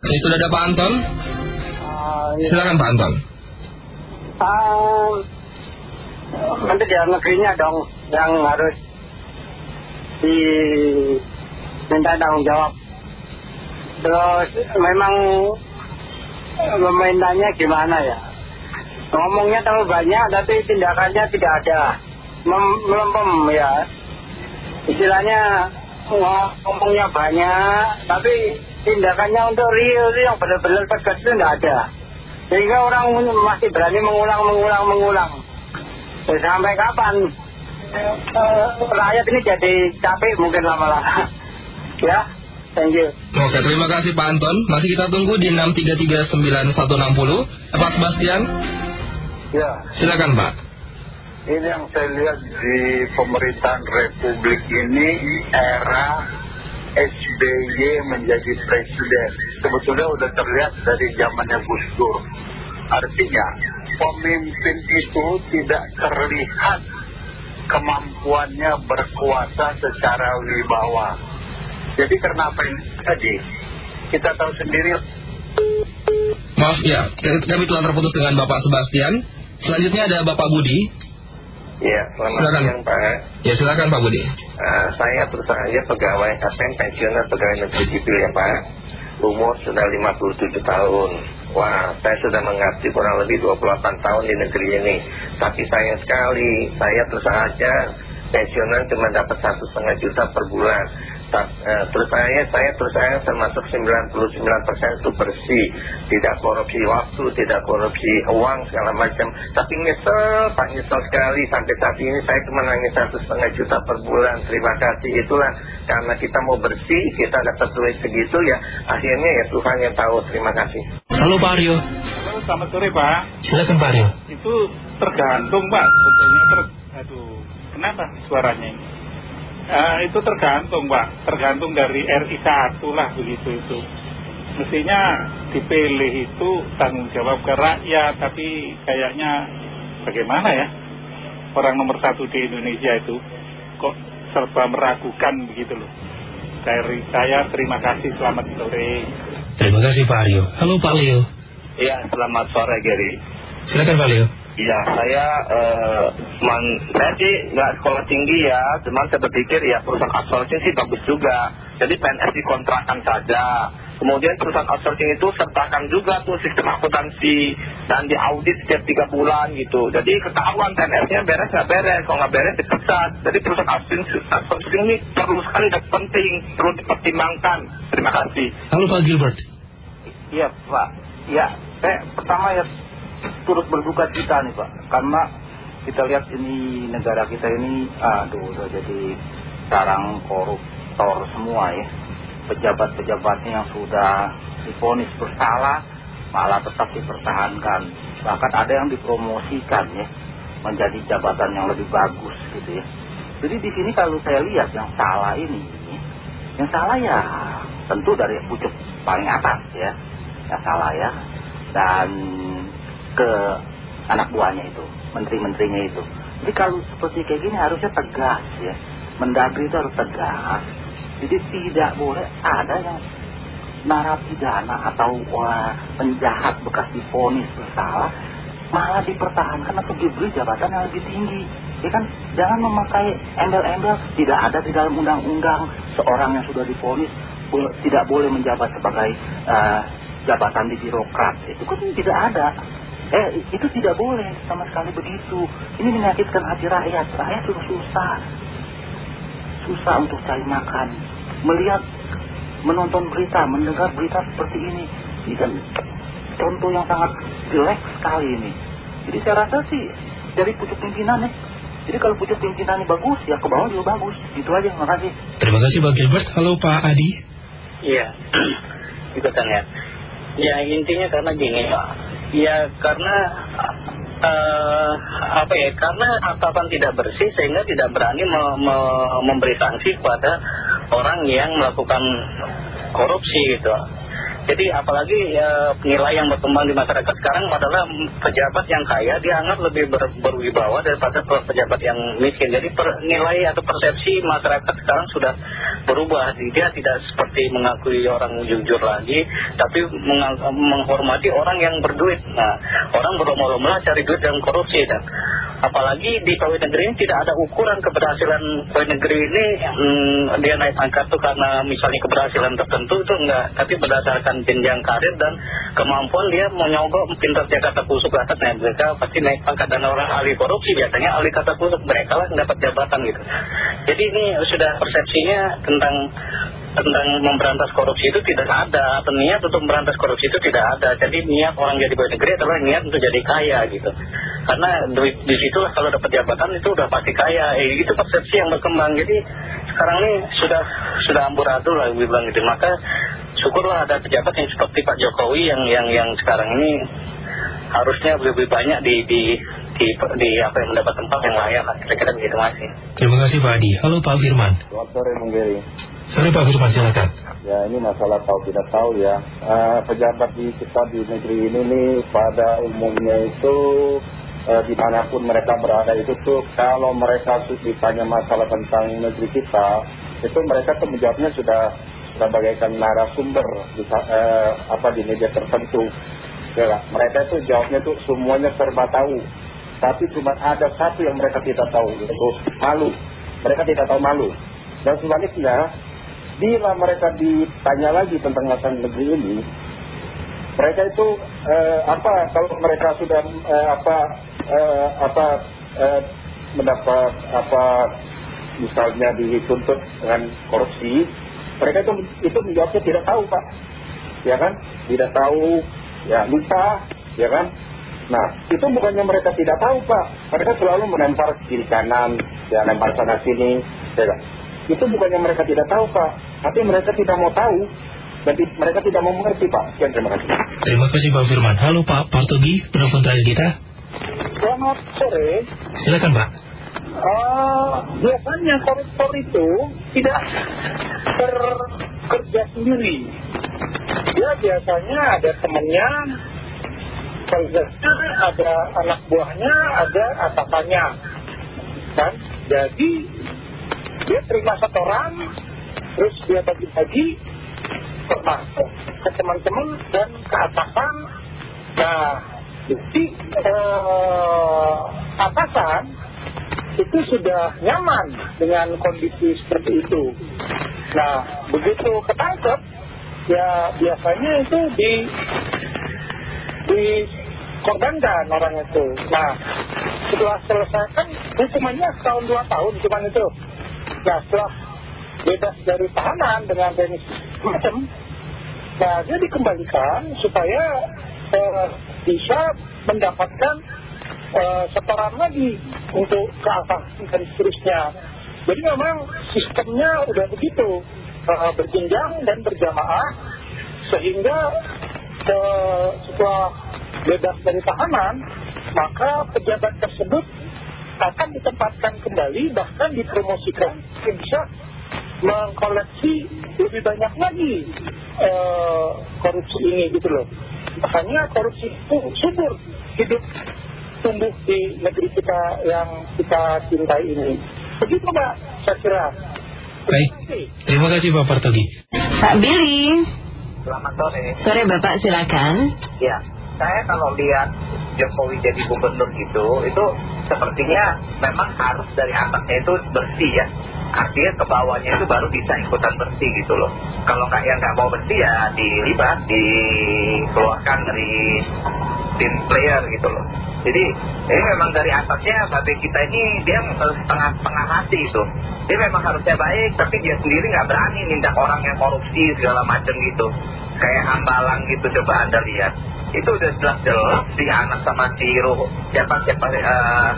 Ini sudah ada Pak Anton? Uh, Silakan Pak Anton. uh, nanti di negerinya dong yang harus diminta tanggung jawab. Terus memang pemerintahnya gimana ya? Ngomongnya terlalu banyak tapi tindakannya tidak ada. Mem melempem ya. Istilahnya ngo- ngomongnya banyak tapi tindakannya untuk real itu yang benar-benar tegas itu tidak ada. Sehingga orang masih berani mengulang, mengulang, mengulang. Ya, sampai kapan eh, eh, rakyat ini jadi capek mungkin lama-lama. ya, thank you. Oke, terima kasih Pak Anton. Masih kita tunggu di 6339160. Eh, Pak Sebastian, Ya, silakan Pak. ini yang saya lihat di pemerintahan Republik ini era SBY menjadi presiden. Sebetulnya udah terlihat dari zamannya Gus Dur. Artinya, pemimpin itu tidak terlihat kemampuannya berkuasa secara wibawa. Jadi karena apa yang tadi? Kita tahu sendiri Maaf ya, kami telah terputus dengan Bapak Sebastian. Selanjutnya ada Bapak Budi. Ya, selamat Silakan. siang Pak. Ya, silakan Pak Budi. Eh, saya saja pegawai KPM pensiuner pegawai negeri sipil ya Pak. Umur sudah 57 tahun. Wah, saya sudah mengerti kurang lebih 28 tahun di negeri ini. Tapi sayang sekali, saya terus saja pensiunan cuma dapat satu setengah juta per bulan. Eh, terus saya, saya terus saya termasuk 99% itu bersih, tidak korupsi waktu, tidak korupsi uang segala macam. Tapi nyesel, Pak nyesel sekali sampai saat ini saya cuma nangis satu setengah juta per bulan. Terima kasih itulah karena kita mau bersih, kita dapat duit segitu ya. Akhirnya ya Tuhan yang tahu. Terima kasih. Halo Pak Aryo. Halo, selamat sore Pak. Silakan Pak Aryo. Itu tergantung Pak, sebetulnya ter... Aduh, kenapa suaranya ini? Eh, itu tergantung Pak, tergantung dari RI 1 lah begitu itu. Mestinya dipilih itu tanggung jawab ke rakyat, tapi kayaknya bagaimana ya? Orang nomor satu di Indonesia itu kok serba meragukan begitu loh. Dari saya terima kasih, selamat sore. Terima kasih Pak Aryo. Halo Pak Leo. Ya, selamat sore Gary. Silakan Pak Leo. Ya, saya eh, cuman saya sih nggak sekolah tinggi ya, cuman saya berpikir ya perusahaan outsourcing sih bagus juga. Jadi PNS dikontrakan saja. Kemudian perusahaan outsourcing itu sertakan juga tuh sistem akuntansi dan diaudit setiap tiga bulan gitu. Jadi ketahuan PNS-nya beres nggak beres, kalau nggak beres dipecat. Jadi perusahaan outsourcing, outsourcing ini perlu sekali dan penting, perlu dipertimbangkan. Terima kasih. Halo Pak Gilbert. Iya Pak, ya saya pertama ya turut berduka cita nih Pak. Karena kita lihat ini negara kita ini aduh udah jadi sarang koruptor semua ya. Pejabat-pejabatnya yang sudah diponis bersalah malah tetap dipertahankan. Bahkan ada yang dipromosikan ya menjadi jabatan yang lebih bagus gitu ya. Jadi di sini kalau saya lihat yang salah ini Yang salah ya tentu dari pucuk paling atas ya. Yang salah ya. Dan ke anak buahnya itu menteri-menterinya itu. Jadi kalau seperti kayak gini harusnya tegas ya. Mendagri itu harus tegas. Jadi tidak boleh ada yang narapidana atau wah, penjahat bekas diponis bersalah malah dipertahankan atau diberi jabatan yang lebih tinggi. Ya kan? Jangan memakai embel-embel. Tidak ada di dalam undang-undang seorang yang sudah diponis tidak boleh menjabat sebagai eh, jabatan di birokrat. Itu kan tidak ada eh itu tidak boleh sama sekali begitu. Ini menyakitkan hati rakyat. Rakyat sudah susah. Susah untuk cari makan. Melihat menonton berita mendengar berita seperti ini. Ini kan contoh yang sangat jelek sekali ini. Jadi saya rasa sih dari pucuk pimpinan ya jadi kalau pucuk pimpinannya bagus ya ke bawah juga bagus. Itu aja terima kasih. Terima kasih Pak Gilbert. Halo Pak Adi. Iya, ikutan ya. Ya intinya karena gini Pak. Ya karena eh, apa ya? Karena atasan tidak bersih sehingga tidak berani me- me- memberi sanksi kepada orang yang melakukan korupsi gitu. Jadi apalagi ya, nilai yang berkembang di masyarakat sekarang adalah pejabat yang kaya dianggap lebih ber, berwibawa daripada pejabat yang miskin. Jadi per, nilai atau persepsi masyarakat sekarang sudah berubah. Dia tidak seperti mengakui orang jujur lagi, tapi menghormati orang yang berduit. Nah, orang berlomba-lomba cari duit dan korupsi dan apalagi di pegawai negeri ini tidak ada ukuran keberhasilan pegawai negeri ini hmm, dia naik pangkat tuh karena misalnya keberhasilan tertentu itu enggak. Tapi berdasarkan jenjang karir dan kemampuan dia menyogok pintar kata kusuk atas. Nah mereka pasti naik pangkat dan orang ahli korupsi biasanya ahli kata kusuk mereka lah dapat jabatan gitu. Jadi ini sudah persepsinya tentang tentang memberantas korupsi itu tidak ada atau niat untuk memberantas korupsi itu tidak ada. Jadi niat orang jadi pegawai negeri adalah niat untuk jadi kaya gitu. Karena di, di situlah kalau dapat jabatan itu udah pasti kaya. Eh, itu persepsi yang berkembang. Jadi sekarang ini sudah sudah amburadul lah gue bilang gitu. Maka syukurlah ada pejabat yang seperti Pak Jokowi yang yang yang sekarang ini harusnya lebih banyak di di di, di apa yang mendapat tempat yang layak lah. Kira-kira begitu masih terima kasih Pak Adi. Halo Pak Firman. Selamat sore Bung sore Pak Firman silakan. Ya ini masalah tahu tidak tahu ya. Uh, pejabat di kita di negeri ini nih pada umumnya itu uh, di mana pun mereka berada itu tuh kalau mereka ditanya masalah tentang negeri kita itu mereka tuh menjawabnya sudah sudah bagaikan narasumber di, uh, apa di media tertentu. Ya, mereka itu jawabnya tuh semuanya serba tahu. Tapi cuma ada satu yang mereka tidak tahu yaitu malu. Mereka tidak tahu malu. Dan sebaliknya bila mereka ditanya lagi tentang masalah negeri ini mereka itu eh, apa kalau mereka sudah eh, apa eh, apa eh, mendapat apa misalnya dituntut dengan korupsi mereka itu itu menjawabnya tidak tahu pak ya kan tidak tahu ya lupa ya kan Nah, itu bukannya mereka tidak tahu, Pak. Mereka selalu melempar kiri kanan, ya lempar sana sini, ya kan? Itu bukannya mereka tidak tahu, Pak. Tapi mereka tidak mau tahu. Dan mereka tidak mau mengerti, Pak. Sekian, terima kasih. Terima kasih, Pak Firman. Halo, Pak Partogi, penelpon terakhir kita. Selamat sore. Silakan, Pak. Uh, biasanya koruptor itu tidak bekerja sendiri. Dia biasanya ada temannya, Konsernya ada anak buahnya, ada atasannya. Kan? Jadi dia terima setoran, terus dia bagi-bagi ke teman-teman dan ke atasan. Nah, jadi eh, atasan itu sudah nyaman dengan kondisi seperti itu. Nah, begitu ketangkep, ya biasanya itu di dikorbankan orang itu. Nah, setelah selesai kan hukumannya setahun dua tahun cuman itu. Nah, setelah bebas dari tahanan dengan teknis macam, nah dia dikembalikan supaya eh, bisa mendapatkan eh, setoran lagi untuk keasasan dan seterusnya. Jadi memang sistemnya udah begitu, eh, berjenjang dan berjamaah, sehingga setelah bebas dari tahanan, maka pejabat tersebut akan ditempatkan kembali, bahkan dipromosikan, bisa mengkoleksi lebih banyak lagi eh, korupsi ini gitu loh. Makanya korupsi itu subur hidup tumbuh di negeri kita yang kita cintai ini. Begitu Mbak, saya kira. Baik, terima kasih Pak Partogi. Pak Billy. Selamat sore. Sore Bapak, silakan. Ya, saya kalau lihat Jokowi jadi gubernur gitu, itu sepertinya memang harus dari atasnya itu bersih ya. Artinya ke bawahnya itu baru bisa ikutan bersih gitu loh. Kalau nggak yang nggak mau bersih ya dilibat, dikeluarkan dari tim player gitu loh. Jadi ini memang dari atasnya babe kita ini dia setengah-setengah hati itu. Dia memang harusnya baik tapi dia sendiri nggak berani nindak orang yang korupsi segala macam gitu. Kayak hambalang gitu coba anda lihat. Itu udah jelas-jelas si anak sama si Ruh siapa siapa uh,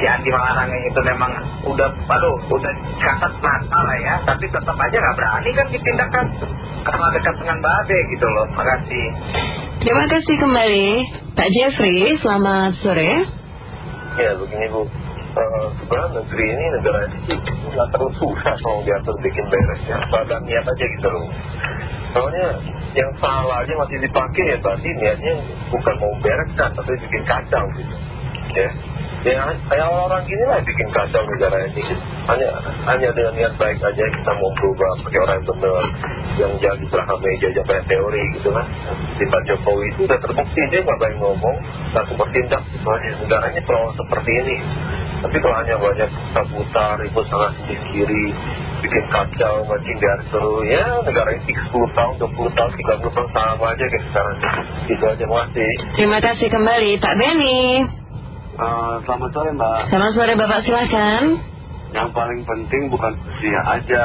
si Andi Malarang itu memang udah aduh udah kasat mata lah ya tapi tetap aja nggak berani kan ditindakkan karena dekat dengan babe gitu loh. Makasih terima kasih kembali. Pak Jeffrey selamat sore. Ya begini Bu. Uh, sebenarnya negeri ini negara ini nggak terlalu susah mau diatur bikin beres ya pada niat aja gitu loh. Soalnya yang salah aja masih dipakai ya berarti niatnya bukan mau bereskan tapi bikin kacau gitu ya. Ya kayak orang-orang gini lah bikin kacau negara ini hanya hanya dengan niat baik aja kita mau berubah pakai orang yang benar yang jangan di belakang meja kayak teori gitu kan. Di Pak Jokowi itu udah terbukti dia nggak baik ngomong langsung bertindak. Aja negaranya perlu seperti ini. Tapi kalau hanya banyak putar ribut sana sini kiri bikin kacau mancing dari seru ya negara ini 10 tahun 20 tahun 30 tahun sama aja kayak sekarang. Itu aja masih Terima kasih kembali Pak Benny. Eh, selamat sore mbak. Selamat sore Bapak silahkan. Yang paling penting bukan usia aja,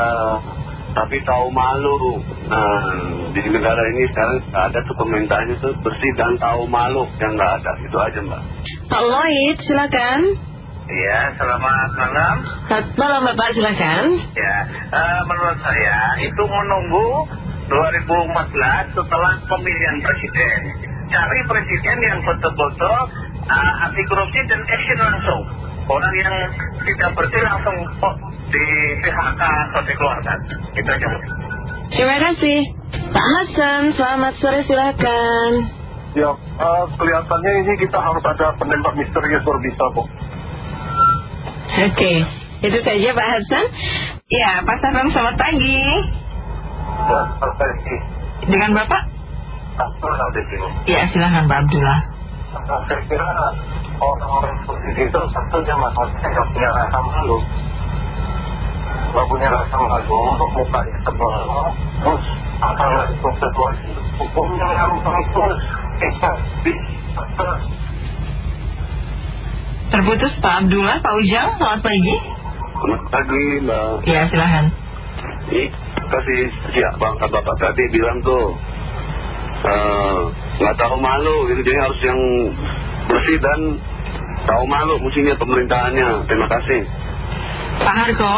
tapi tahu malu. Nah, di negara ini sekarang ada tuh pemerintahnya tuh bersih dan tahu malu yang nggak ada. Itu aja mbak. Pak Lloyd silakan. Iya, selamat malam. Selamat malam Bapak silakan. Ya, eh, menurut saya itu menunggu 2014 setelah pemilihan presiden. Cari presiden yang betul-betul eh, anti korupsi dan action langsung. Orang yang tidak bersih langsung oh, di PHK atau dikeluarkan. Itu aja. Terima kasih. Pak Hasan selamat sore silakan. Ya, eh, kelihatannya ini kita harus ada penembak misterius baru bisa kok. Oke, itu saja Pak Hasan. Ya, Pak Safam selamat pagi. Ya, perbaiki. Dengan Bapak? Abdullah di sini. Ya, silakan Pak Abdullah. Nah, saya kira orang-orang seperti itu satunya masalahnya nggak punya rasa malu. Nggak punya rasa malu untuk mukanya tebal. Terus akan itu situasi hukumnya yang terus kita bisa terus. Terputus Pak Abdullah, Pak Ujang, selamat pagi. Selamat pagi mbak. Ya, silakan. Ih, kasih siap bangsa bapak tadi bilang tuh eh, nggak tahu malu gitu. Jadi harus yang bersih dan tahu malu mestinya pemerintahannya. Terima kasih. Pak Harko.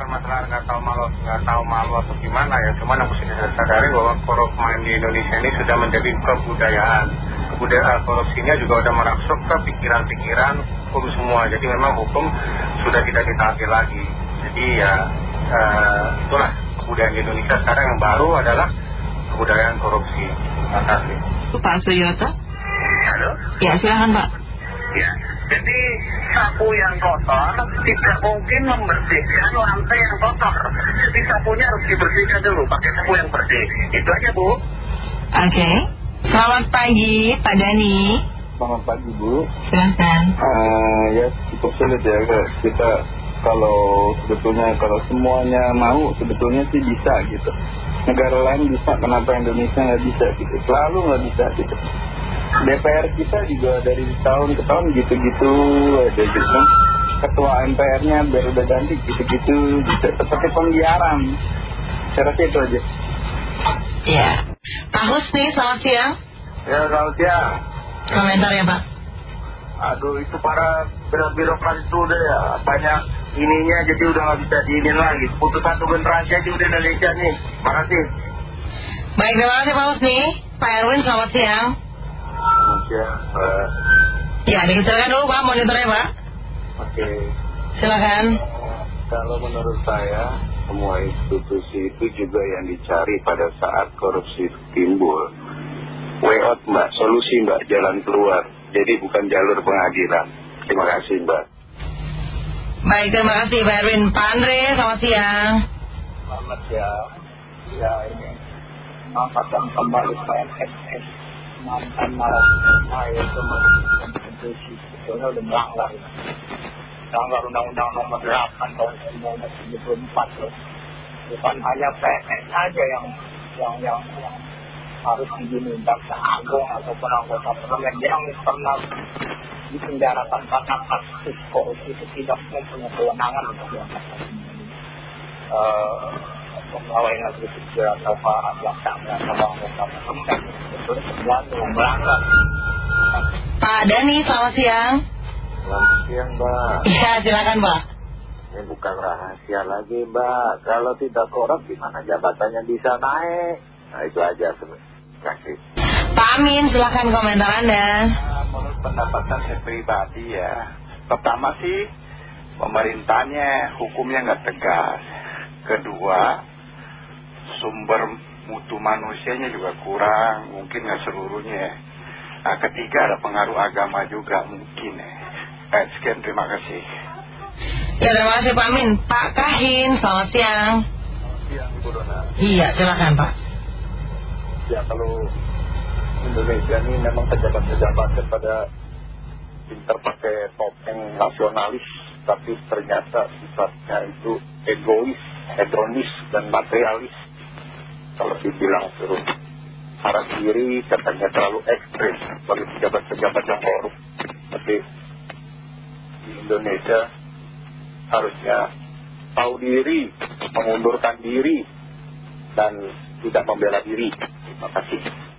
masalah nggak tahu malu nggak tahu malu atau gimana ya. Cuman yang mesti disadari bahwa korupsi di Indonesia ini sudah menjadi kebudayaan. Kebudayaan korupsinya juga udah merasuk ke pikiran-pikiran hukum semua. Jadi memang hukum sudah tidak ditaati lagi. Jadi ya eh, itulah kebudayaan di Indonesia sekarang yang baru adalah kebudayaan korupsi terima kasih Pak Suyoto. Halo? Ya, silakan Pak. Ya, jadi sapu yang kotor tidak mungkin membersihkan lantai yang kotor. Jadi sapunya harus dibersihkan dulu pakai sapu yang bersih. Itu aja Bu. Oke. Selamat pagi, Pak Dani. selamat pagi bu Silakan. Eh, ya cukup sulit ya kita kalau sebetulnya kalau semuanya mau sebetulnya sih bisa gitu negara lain bisa kenapa Indonesia nggak bisa gitu selalu nggak bisa gitu DPR kita juga dari tahun ke tahun gitu-gitu ada gitu ketua MPR-nya baru udah ganti gitu-gitu gitu. seperti pembiaran saya rasa itu aja Ya. Pak Husni, selamat siang. ya selamat siang Komentar ya Pak. Aduh itu para birokrat itu udah ya banyak ininya jadi udah nggak bisa diinin lagi putus satu generasi aja udah Indonesia nih makasih Baik, terima kasih Pak Husni. Pak Erwin, selamat siang. selamat siang Pak. Ya, dikecilkan dulu Pak monitornya Pak. oke Silakan. kalau menurut saya semua institusi itu juga yang dicari pada saat korupsi timbul way out mbak solusi mbak jalan keluar jadi bukan jalur pengadilan terima kasih mbak Baik, terima kasih Pak Erwin. Pak Andre, selamat siang. selamat siang ya ini angkatan kembali PNSS mantan narasumber itu menjadi institusi sebetulnya udah melanggar melanggar undang-undang nomor 8 tahun 1974 loh bukan hanya PNS aja yang yang yang, yang harus dibunuh jaksa agung ataupun anggota parlemen yang pernah dipenjarakan karena kasus korupsi itu tidak mempunyai kewenangan untuk diangkat pegawai negeri sipil atau para pelaksana atau anggota parlemen itu semua yang melanggar. Pak Dani, selamat siang. Selamat siang mbak. Ya, silakan Pak. Ini bukan rahasia lagi mbak. Kalau tidak korup gimana jabatannya bisa naik? Nah itu aja sebenarnya. Kasih. Pak Amin, silakan komentar Anda. menurut pendapatan saya pribadi ya pertama sih pemerintahnya hukumnya nggak tegas kedua sumber mutu manusianya juga kurang, mungkin nggak seluruhnya ya. Nah, ketiga ada pengaruh agama juga mungkin ya. Eh, sekian terima kasih. Ya terima kasih Pak Min. Pak Kahin, selamat siang. Siang Ibu Dona. Iya, silakan Pak. Ya kalau Indonesia ini memang pejabat-pejabat pada pinter pakai topeng nasionalis, tapi ternyata sifatnya itu egois, hedonis, dan materialis. Kalau dibilang suruh harap diri, katanya terlalu ekstrim bagi pejabat-pejabat yang korup. Tapi di Indonesia harusnya tahu diri, mengundurkan diri, dan tidak membela diri. Terima kasih.